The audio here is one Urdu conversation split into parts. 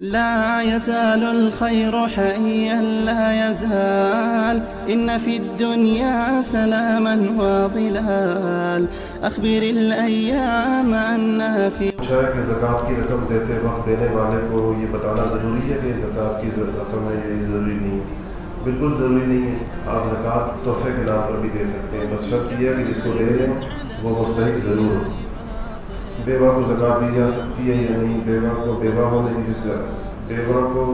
لا يزال الخير حيا لا يزال. إن في الدنيا سلاما وظلال. أخبر الأيام أنها في ہے کہ زکوٰۃ کی رقم دیتے وقت دینے والے کو یہ بتانا ضروری ہے کہ زکوٰۃ کی رقم ہے یہ ضروری نہیں ہے؟ بالکل ضروری نہیں ہے۔ آپ زکوٰۃ تحفے کے نام پر بھی دے سکتے ہیں۔ بس شرط یہ ہے کہ جس کو دے رہے ہیں وہ مستحق ضرور ہو۔ بیوہ کو زکوٰۃ دی جا سکتی ہے یا نہیں، بیوہ کو بیوہ ہونے کی بیوہ کو،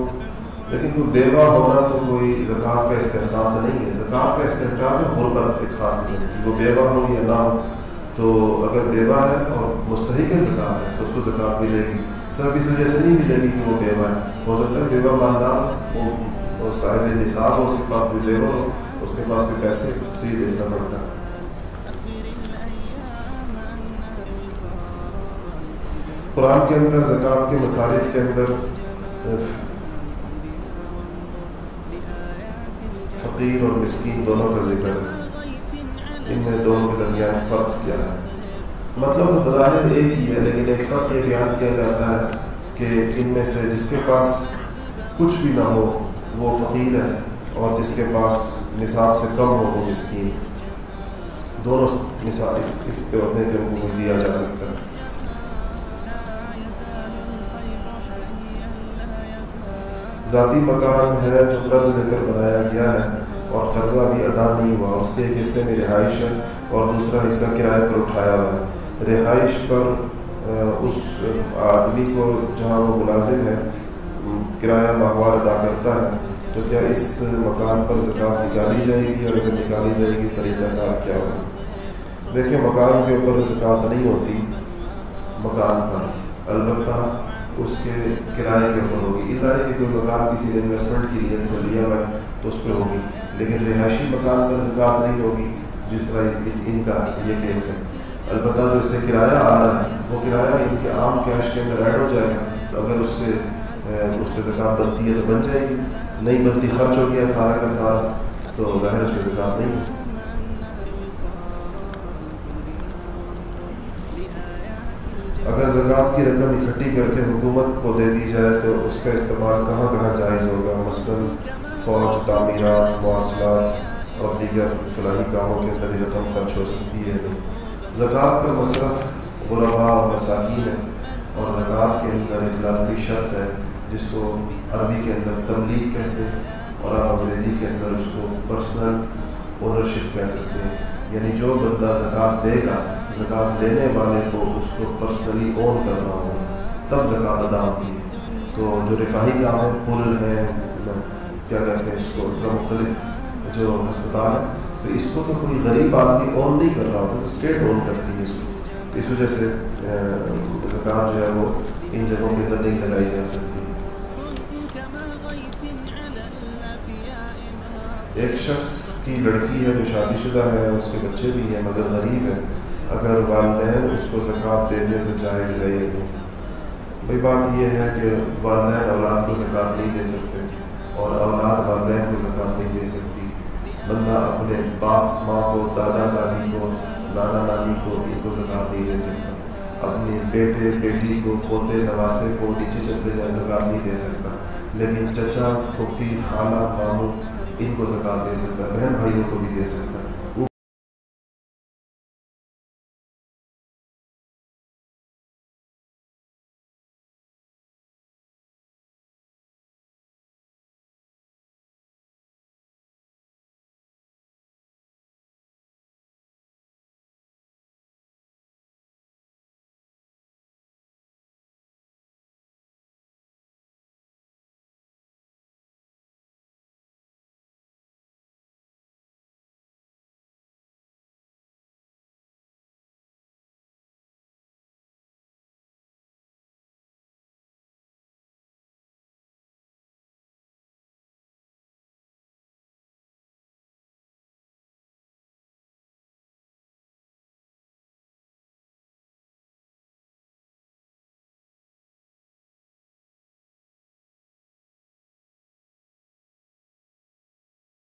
لیکن کوئی بیوہ ہونا تو کوئی زکوٰۃ کا استحقاق نہیں ہے۔ زکوٰۃ کا استحقاق ہے غربت ایک خاص قسم کی۔ وہ بیوہ ہو یا نہ ہو، تو اگر بیوہ ہے اور مستحق ہے زکوٰۃ ہے تو اس کو زکوٰۃ ملے گی۔ صرف اس وجہ سے نہیں ملے گی کہ وہ بیوہ ہے۔ ہو سکتا ہے بیوہ مالدار وہ صاحب نصاب ہو، اس کے پاس بھی زیور ہو، اس کے پاس بھی پیسے تو یہ دیکھنا پڑتا ہے۔ قرآن کے اندر، زکوٰۃ کے مصارف کے اندر فقیر اور مسکین دونوں کا ذکر ہے۔ ان میں دونوں کے درمیان فرق کیا ہے؟ مطلب تو بظاہر ایک ہی ہے، لیکن ایک فرق یہ بیان کیا جاتا ہے کہ ان میں سے جس کے پاس کچھ بھی نہ ہو، وہ فقیر ہے، اور جس کے پاس نصاب سے کم ہو، وہ مسکین۔ دونوں نصاب اس اس پہ ہوتے ہیں کہ ان کو دیا جا سکتا ہے۔ ذاتی مکان ہے جو قرض لے کر بنایا گیا ہے اور قرضہ بھی ادا نہیں ہوا اس کے ایک حصے میں رہائش ہے اور دوسرا حصہ کرائے پر اٹھایا ہوا ہے۔ رہائش پر اس آدمی کو جہاں وہ ملازم ہے کرایہ ماہوار ادا کرتا ہے، تو کیا اس مکان پر زکوٰۃ نکالی جائے گی؟ اور اگر نکالی جائے گی طریقہ کار کیا ہوگا؟ دیکھیں، مکان کے اوپر زکوٰۃ نہیں ہوتی مکان پر۔ اس کے کرائے کے اوپر ہوگی۔ اللہ ہے کہ کوئی مکان کسی نے انویسٹمنٹ کی نیت سے لیا ہوا ہے، تو اس پہ ہوگی۔ لیکن رہائشی مکان پر زکوٰۃ نہیں ہوگی، جس طرح ان کا یہ کیس ہے۔ البتہ جو اسے کرایہ آ رہا ہے، وہ کرایہ ان کے عام کیش کے اندر ایڈ ہو جائے گا۔ تو اگر اس سے اس پہ زکوٰۃ بنتی ہے تو بن جائے گی۔ نہیں بنتی خرچ ہو گیا سارا کا سارا، تو ظاہر اس پہ زکوٰۃ نہیں ہے۔ اگر زکوٰۃ کی رقم اکٹھی کر کے حکومت کو دے دی جائے تو اس کا استعمال کہاں کہاں جائز ہوگا؟ مثلاً فوج، تعمیرات، مواصلات، اور دیگر فلاحی کاموں کے اندر یہ رقم خرچ ہو سکتی ہے نہیں؟ زکوٰۃ کا مصرف غربا اور مساکین ہے، اور زکوٰۃ کے اندر ایک لازمی شرط ہے، جس کو عربی کے اندر تبلیغ کہتے ہیں، اور آپ انگریزی کے اندر اس کو پرسنل اونرشپ کہہ سکتے ہیں۔ یعنی جو بندہ زکوٰۃ دے گا زکوٰۃ دینے والے کو اس کو پرسنلی اون کرنا ہوگا تب زکوٰۃ ادا ہوتی ہے تو جو رفاہی کام ہے پل ہے کیا کہتے ہیں اس کو، اس طرح مختلف جو ہسپتال ہے تو اس کو تو کوئی غریب آدمی اون نہیں کر رہا ہوتا اسٹیٹ اون کرتی ہے اس کو۔ اس وجہ سے زکوٰۃ جو ہے وہ ان جگہوں کے اندر نہیں لگائی جا سکتی۔ ایک شخص کی لڑکی ہے جو شادی شدہ ہے، اس کے بچے بھی ہیں، مگر غریب ہے۔ اگر والدین اس کو زکوٰۃ دے دیں تو جائز ہے یا نہیں؟ بھائی بات یہ ہے کہ والدین اولاد کو زکوٰۃ نہیں دے سکتے اور اولاد والدین کو زکوٰۃ نہیں دے سکتی۔ بندہ اپنے باپ، ماں کو، دادا، دادی کو، نانا، نانی کو ان کو زکوٰۃ نہیں دے سکتا۔ اپنے بیٹے، بیٹی کو، پوتے، نواسے کو نیچے چلتے جائے زکوٰۃ نہیں دے سکتا۔ لیکن چچا، پھوپھی، خالہ، ماموں ان کو زکوٰۃ دے سکتا۔ بہن بھائیوں کو بھی دے سکتا۔